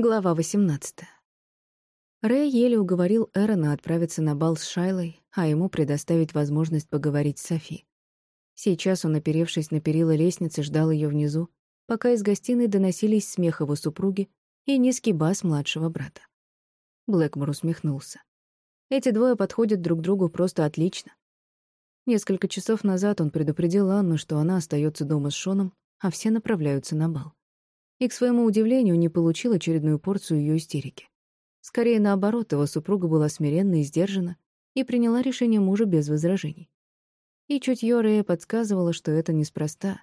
Глава 18. Рэй еле уговорил Эрона отправиться на бал с Шайлой, а ему предоставить возможность поговорить с Софи. Сейчас он, оперевшись на перила лестницы, ждал ее внизу, пока из гостиной доносились смех его супруги и низкий бас младшего брата. Блэкмор усмехнулся. Эти двое подходят друг другу просто отлично. Несколько часов назад он предупредил Анну, что она остается дома с Шоном, а все направляются на бал и, к своему удивлению, не получил очередную порцию ее истерики. Скорее наоборот, его супруга была смиренна и сдержана и приняла решение мужа без возражений. И чутье Рэя подсказывало, что это неспроста.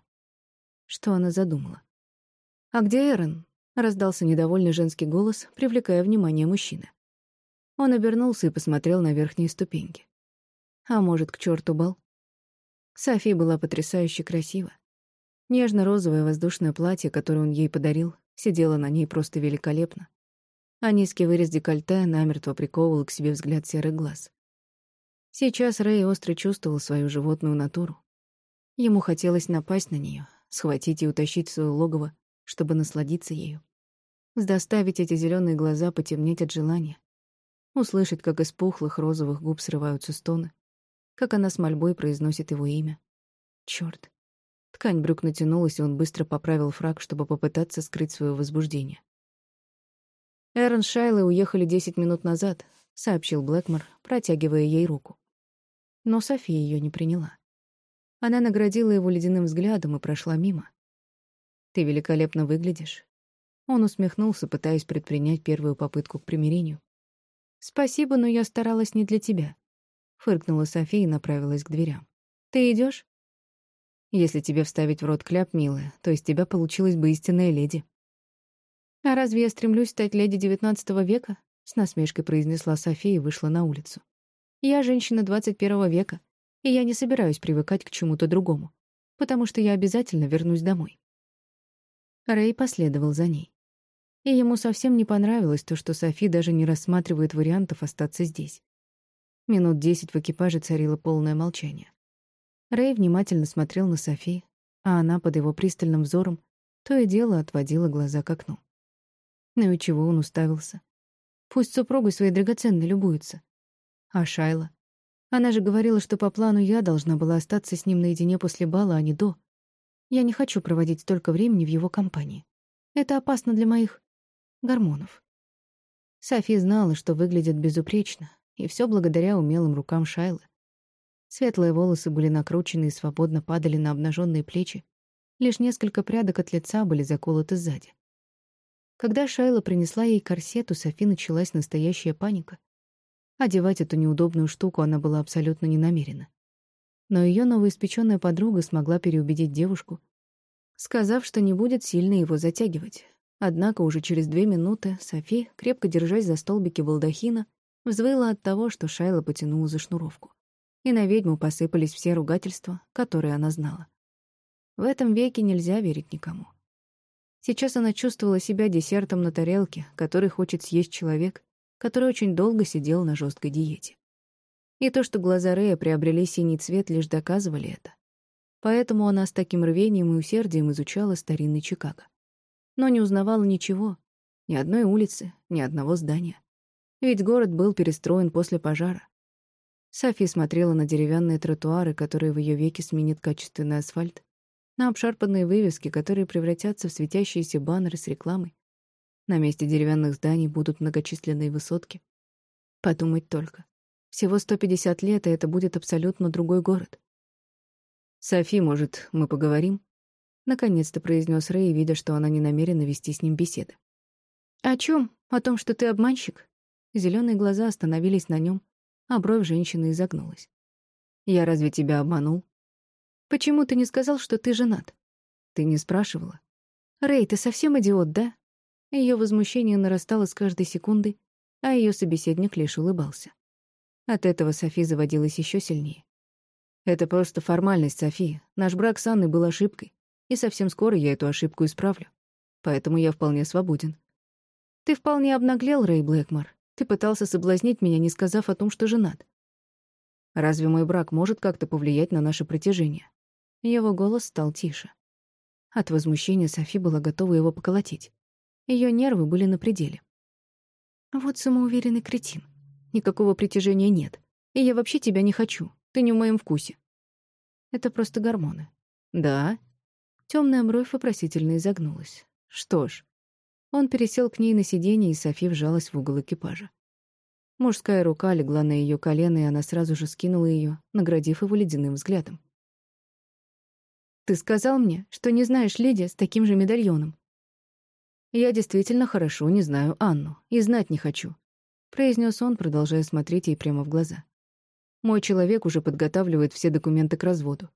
Что она задумала? «А где Эрон?» — раздался недовольный женский голос, привлекая внимание мужчины. Он обернулся и посмотрел на верхние ступеньки. А может, к черту бал? Софи была потрясающе красива. Нежно-розовое воздушное платье, которое он ей подарил, сидело на ней просто великолепно. А низкий вырез декольте намертво приковывал к себе взгляд серых глаз. Сейчас Рэй остро чувствовал свою животную натуру. Ему хотелось напасть на нее, схватить и утащить в свое логово, чтобы насладиться ею. Заставить эти зеленые глаза потемнеть от желания. Услышать, как из пухлых розовых губ срываются стоны, как она с мольбой произносит его имя. Чёрт. Ткань брюк натянулась, и он быстро поправил фраг, чтобы попытаться скрыть свое возбуждение. «Эрон с Шайлой уехали десять минут назад», — сообщил Блэкмор, протягивая ей руку. Но София ее не приняла. Она наградила его ледяным взглядом и прошла мимо. «Ты великолепно выглядишь». Он усмехнулся, пытаясь предпринять первую попытку к примирению. «Спасибо, но я старалась не для тебя», — фыркнула София и направилась к дверям. «Ты идешь? Если тебе вставить в рот кляп, милая, то из тебя получилась бы истинная леди. «А разве я стремлюсь стать леди девятнадцатого века?» — с насмешкой произнесла София и вышла на улицу. «Я женщина двадцать первого века, и я не собираюсь привыкать к чему-то другому, потому что я обязательно вернусь домой». Рэй последовал за ней. И ему совсем не понравилось то, что Софи даже не рассматривает вариантов остаться здесь. Минут десять в экипаже царило полное молчание. Рэй внимательно смотрел на Софи, а она под его пристальным взором то и дело отводила глаза к окну. Ну и чего он уставился? Пусть супругой своей драгоценной любуется. А Шайла? Она же говорила, что по плану я должна была остаться с ним наедине после бала, а не до. Я не хочу проводить столько времени в его компании. Это опасно для моих гормонов. Софи знала, что выглядит безупречно, и все благодаря умелым рукам Шайлы. Светлые волосы были накручены и свободно падали на обнаженные плечи. Лишь несколько прядок от лица были заколоты сзади. Когда Шайла принесла ей корсет, у Софи началась настоящая паника. Одевать эту неудобную штуку она была абсолютно не намерена. Но ее новоиспеченная подруга смогла переубедить девушку, сказав, что не будет сильно его затягивать. Однако уже через две минуты Софи, крепко держась за столбики балдахина, взвыла от того, что Шайла потянула за шнуровку и на ведьму посыпались все ругательства, которые она знала. В этом веке нельзя верить никому. Сейчас она чувствовала себя десертом на тарелке, который хочет съесть человек, который очень долго сидел на жесткой диете. И то, что глаза Рэя приобрели синий цвет, лишь доказывали это. Поэтому она с таким рвением и усердием изучала старинный Чикаго. Но не узнавала ничего, ни одной улицы, ни одного здания. Ведь город был перестроен после пожара. Софи смотрела на деревянные тротуары, которые в ее веке сменит качественный асфальт, на обшарпанные вывески, которые превратятся в светящиеся баннеры с рекламой. На месте деревянных зданий будут многочисленные высотки. Подумать только. Всего 150 лет, и это будет абсолютно другой город. «Софи, может, мы поговорим?» Наконец-то произнес Рэй, видя, что она не намерена вести с ним беседы. «О чем? О том, что ты обманщик?» Зеленые глаза остановились на нем, а бровь женщины изогнулась. «Я разве тебя обманул?» «Почему ты не сказал, что ты женат?» «Ты не спрашивала». «Рэй, ты совсем идиот, да?» Ее возмущение нарастало с каждой секундой, а ее собеседник лишь улыбался. От этого Софи заводилась еще сильнее. «Это просто формальность, Софи. Наш брак с Анной был ошибкой, и совсем скоро я эту ошибку исправлю. Поэтому я вполне свободен». «Ты вполне обнаглел, Рэй Блэкмор. Ты пытался соблазнить меня, не сказав о том, что женат. Разве мой брак может как-то повлиять на наше притяжение? Его голос стал тише. От возмущения Софи была готова его поколотить. Ее нервы были на пределе. Вот самоуверенный кретин. Никакого притяжения нет. И я вообще тебя не хочу. Ты не в моем вкусе. Это просто гормоны. Да. Темная бровь вопросительно изогнулась. Что ж. Он пересел к ней на сиденье, и Софи вжалась в угол экипажа. Мужская рука легла на ее колено, и она сразу же скинула ее, наградив его ледяным взглядом. «Ты сказал мне, что не знаешь леди с таким же медальоном». «Я действительно хорошо не знаю Анну, и знать не хочу», — произнес он, продолжая смотреть ей прямо в глаза. «Мой человек уже подготавливает все документы к разводу.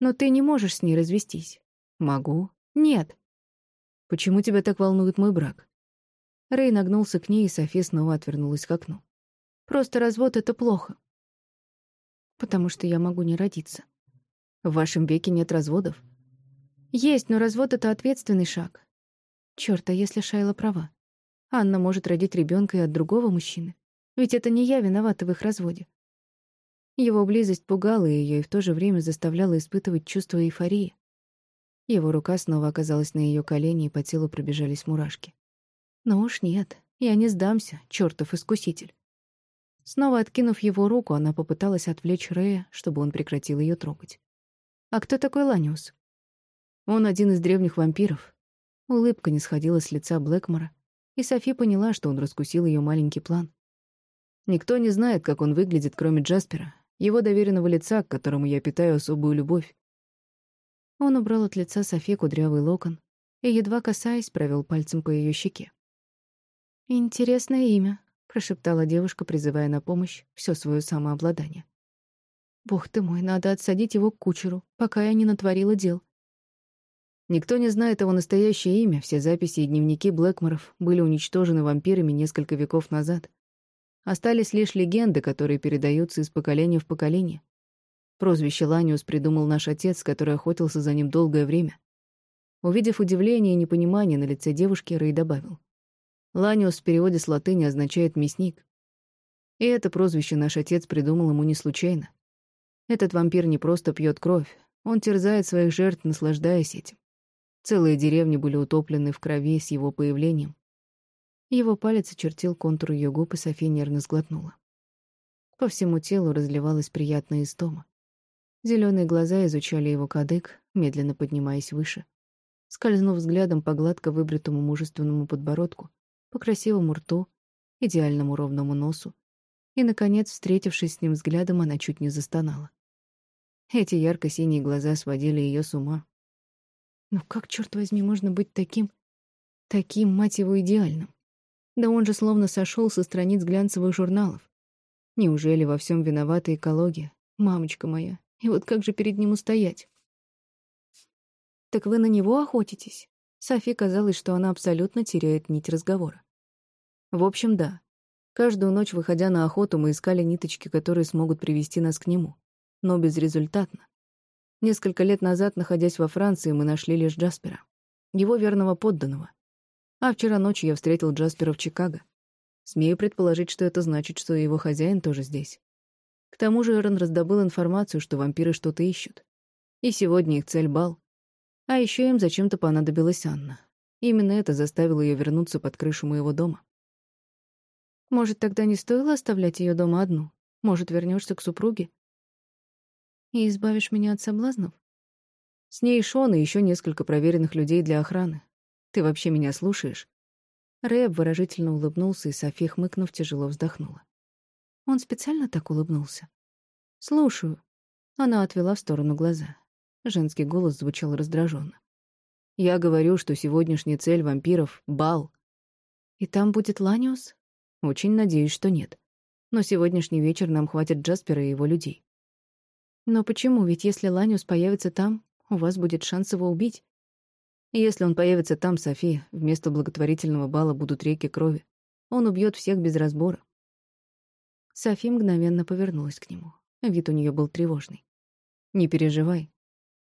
Но ты не можешь с ней развестись». «Могу». «Нет». «Почему тебя так волнует мой брак?» Рэй нагнулся к ней, и Софи снова отвернулась к окну. «Просто развод — это плохо. Потому что я могу не родиться. В вашем веке нет разводов?» «Есть, но развод — это ответственный шаг. Чёрт, а если Шайла права? Анна может родить ребенка и от другого мужчины. Ведь это не я виновата в их разводе. Его близость пугала ее и в то же время заставляла испытывать чувство эйфории. Его рука снова оказалась на ее колене, и по телу пробежались мурашки. Но уж нет, я не сдамся, чертов искуситель. Снова откинув его руку, она попыталась отвлечь Рея, чтобы он прекратил ее трогать. «А кто такой Ланиус?» «Он один из древних вампиров». Улыбка не сходила с лица Блэкмора, и Софи поняла, что он раскусил ее маленький план. Никто не знает, как он выглядит, кроме Джаспера, его доверенного лица, к которому я питаю особую любовь. Он убрал от лица Софи кудрявый локон и, едва касаясь, провел пальцем по ее щеке. «Интересное имя», — прошептала девушка, призывая на помощь все свое самообладание. «Бог ты мой, надо отсадить его к кучеру, пока я не натворила дел». Никто не знает его настоящее имя, все записи и дневники Блэкморов были уничтожены вампирами несколько веков назад. Остались лишь легенды, которые передаются из поколения в поколение. Прозвище Ланиус придумал наш отец, который охотился за ним долгое время. Увидев удивление и непонимание на лице девушки, Рэй добавил. Ланиус в переводе с латыни означает «мясник». И это прозвище наш отец придумал ему не случайно. Этот вампир не просто пьет кровь, он терзает своих жертв, наслаждаясь этим. Целые деревни были утоплены в крови с его появлением. Его палец очертил контур ее губ, и София нервно сглотнула. По всему телу разливалась приятная истома. Зеленые глаза изучали его кадык, медленно поднимаясь выше. Скользнув взглядом по гладко выбритому мужественному подбородку, по красивому рту, идеальному ровному носу. И, наконец, встретившись с ним взглядом, она чуть не застонала. Эти ярко-синие глаза сводили ее с ума. Ну как, черт возьми, можно быть таким... таким, мать его, идеальным? Да он же словно сошел со страниц глянцевых журналов. Неужели во всем виновата экология? Мамочка моя, и вот как же перед ним устоять? «Так вы на него охотитесь?» Софи казалось, что она абсолютно теряет нить разговора. В общем, да. Каждую ночь, выходя на охоту, мы искали ниточки, которые смогут привести нас к нему. Но безрезультатно. Несколько лет назад, находясь во Франции, мы нашли лишь Джаспера. Его верного подданного. А вчера ночью я встретил Джаспера в Чикаго. Смею предположить, что это значит, что его хозяин тоже здесь. К тому же Эрон раздобыл информацию, что вампиры что-то ищут. И сегодня их цель — бал. А еще им зачем-то понадобилась Анна. Именно это заставило ее вернуться под крышу моего дома. Может, тогда не стоило оставлять ее дома одну? Может, вернешься к супруге? И избавишь меня от соблазнов? С ней Шон и еще несколько проверенных людей для охраны. Ты вообще меня слушаешь?» Рэб выражительно улыбнулся, и София, хмыкнув, тяжело вздохнула. Он специально так улыбнулся. «Слушаю». Она отвела в сторону глаза. Женский голос звучал раздраженно. «Я говорю, что сегодняшняя цель вампиров — бал». «И там будет Ланиус?» Очень надеюсь, что нет. Но сегодняшний вечер нам хватит Джаспера и его людей. Но почему? Ведь если Ланиус появится там, у вас будет шанс его убить. Если он появится там, София, вместо благотворительного бала будут реки крови. Он убьет всех без разбора. Софи мгновенно повернулась к нему. Вид у нее был тревожный. «Не переживай».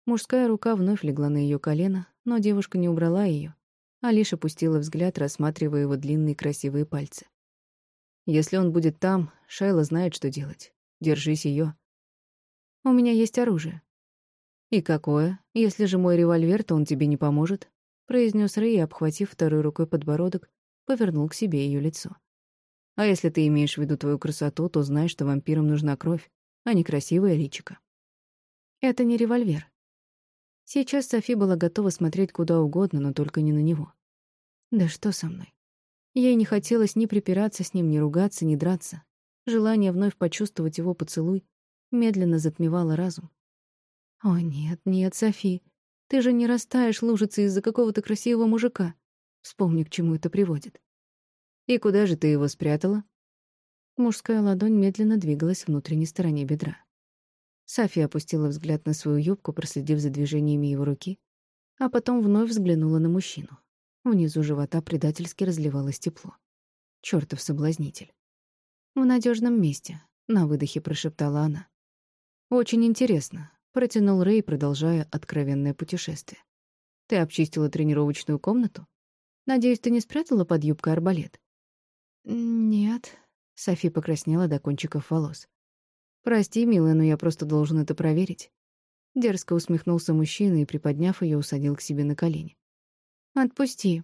Мужская рука вновь легла на ее колено, но девушка не убрала ее, а лишь опустила взгляд, рассматривая его длинные красивые пальцы. Если он будет там, Шайла знает, что делать. Держись ее. У меня есть оружие. И какое? Если же мой револьвер, то он тебе не поможет. произнес Рэй, обхватив второй рукой подбородок, повернул к себе ее лицо. «А если ты имеешь в виду твою красоту, то знай, что вампирам нужна кровь, а не красивая личико». «Это не револьвер». Сейчас Софи была готова смотреть куда угодно, но только не на него. «Да что со мной?» Ей не хотелось ни припираться с ним, ни ругаться, ни драться. Желание вновь почувствовать его поцелуй медленно затмевало разум. «О, нет, нет, Софи, ты же не растаешь лужицы из-за какого-то красивого мужика. Вспомни, к чему это приводит. И куда же ты его спрятала?» Мужская ладонь медленно двигалась внутренней стороне бедра. Софи опустила взгляд на свою юбку, проследив за движениями его руки, а потом вновь взглянула на мужчину. Внизу живота предательски разливалось тепло. Чёртов соблазнитель. «В надежном месте», — на выдохе прошептала она. «Очень интересно», — протянул Рэй, продолжая откровенное путешествие. «Ты обчистила тренировочную комнату? Надеюсь, ты не спрятала под юбкой арбалет?» «Нет», — Софи покраснела до кончиков волос. «Прости, милая, но я просто должен это проверить». Дерзко усмехнулся мужчина и, приподняв ее, усадил к себе на колени. «Отпусти».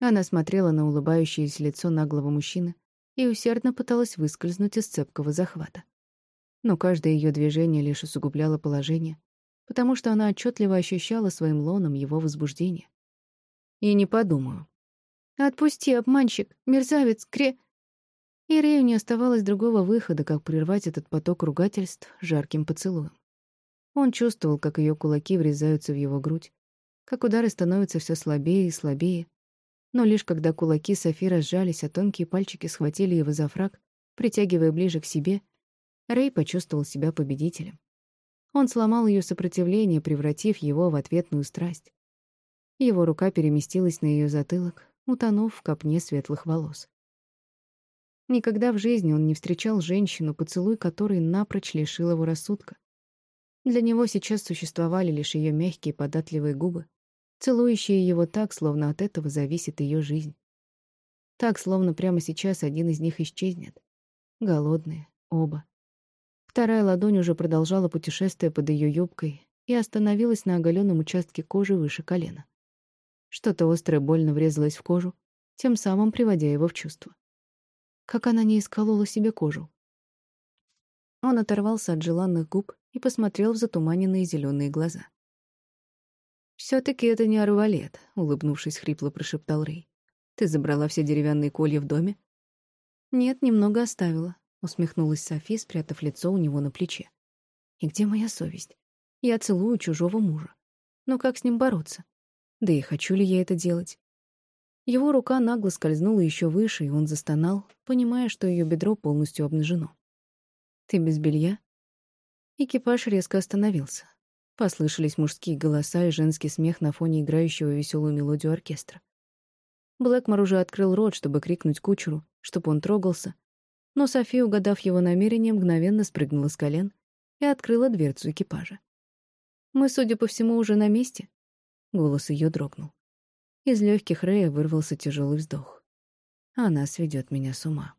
Она смотрела на улыбающееся лицо наглого мужчины и усердно пыталась выскользнуть из цепкого захвата. Но каждое ее движение лишь усугубляло положение, потому что она отчетливо ощущала своим лоном его возбуждение. «И не подумаю». «Отпусти, обманщик, мерзавец, кре...» И Рэю не оставалось другого выхода, как прервать этот поток ругательств жарким поцелуем. Он чувствовал, как ее кулаки врезаются в его грудь, как удары становятся все слабее и слабее. Но лишь когда кулаки Софи разжались, а тонкие пальчики схватили его за фраг, притягивая ближе к себе, Рэй почувствовал себя победителем. Он сломал ее сопротивление, превратив его в ответную страсть. Его рука переместилась на ее затылок, утонув в копне светлых волос. Никогда в жизни он не встречал женщину, поцелуй которой напрочь лишил его рассудка. Для него сейчас существовали лишь ее мягкие податливые губы, целующие его так, словно от этого зависит ее жизнь. Так, словно прямо сейчас один из них исчезнет. Голодные, оба. Вторая ладонь уже продолжала путешествие под ее юбкой и остановилась на оголенном участке кожи выше колена. Что-то острое больно врезалось в кожу, тем самым приводя его в чувство. Как она не исколола себе кожу. Он оторвался от желанных губ и посмотрел в затуманенные зеленые глаза. «Все-таки это не арвалет», — улыбнувшись, хрипло прошептал Рэй. «Ты забрала все деревянные колья в доме?» «Нет, немного оставила», — усмехнулась Софи, спрятав лицо у него на плече. «И где моя совесть? Я целую чужого мужа. Но как с ним бороться? Да и хочу ли я это делать?» Его рука нагло скользнула еще выше, и он застонал, понимая, что ее бедро полностью обнажено. «Ты без белья?» Экипаж резко остановился. Послышались мужские голоса и женский смех на фоне играющего веселую мелодию оркестра. Блэкмор уже открыл рот, чтобы крикнуть кучеру, чтобы он трогался, но Софи, угадав его намерение, мгновенно спрыгнула с колен и открыла дверцу экипажа. «Мы, судя по всему, уже на месте?» Голос ее дрогнул. Из легких Рэя вырвался тяжелый вздох. «Она сведет меня с ума».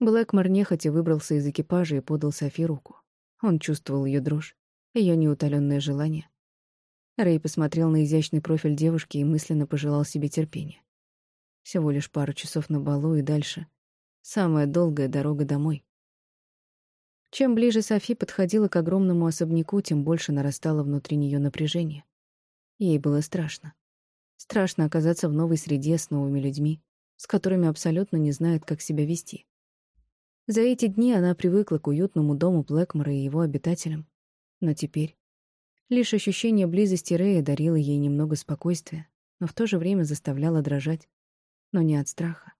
Блэкмор нехотя выбрался из экипажа и подал Софи руку. Он чувствовал ее дрожь, ее неутоленное желание. Рэй посмотрел на изящный профиль девушки и мысленно пожелал себе терпения. Всего лишь пару часов на балу и дальше. Самая долгая дорога домой. Чем ближе Софи подходила к огромному особняку, тем больше нарастало внутри нее напряжение. Ей было страшно. Страшно оказаться в новой среде с новыми людьми, с которыми абсолютно не знает, как себя вести. За эти дни она привыкла к уютному дому Блэкмора и его обитателям, но теперь лишь ощущение близости Рэя дарило ей немного спокойствия, но в то же время заставляло дрожать. Но не от страха.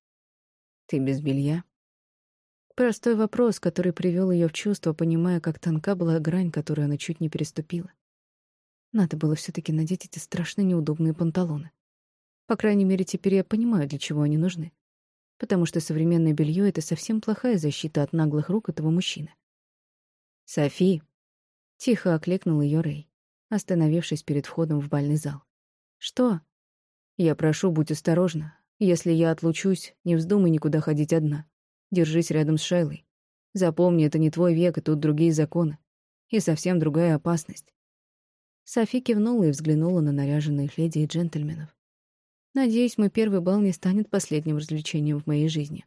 «Ты без белья?» Простой вопрос, который привел ее в чувство, понимая, как тонка была грань, которую она чуть не переступила. Надо было все таки надеть эти страшно неудобные панталоны. По крайней мере, теперь я понимаю, для чего они нужны. Потому что современное белье — это совсем плохая защита от наглых рук этого мужчины. «Софи!» Тихо окликнул ее Рэй, остановившись перед входом в бальный зал. «Что?» «Я прошу, будь осторожна. Если я отлучусь, не вздумай никуда ходить одна. Держись рядом с Шайлой. Запомни, это не твой век, и тут другие законы. И совсем другая опасность». Софи кивнула и взглянула на наряженных леди и джентльменов. «Надеюсь, мой первый бал не станет последним развлечением в моей жизни».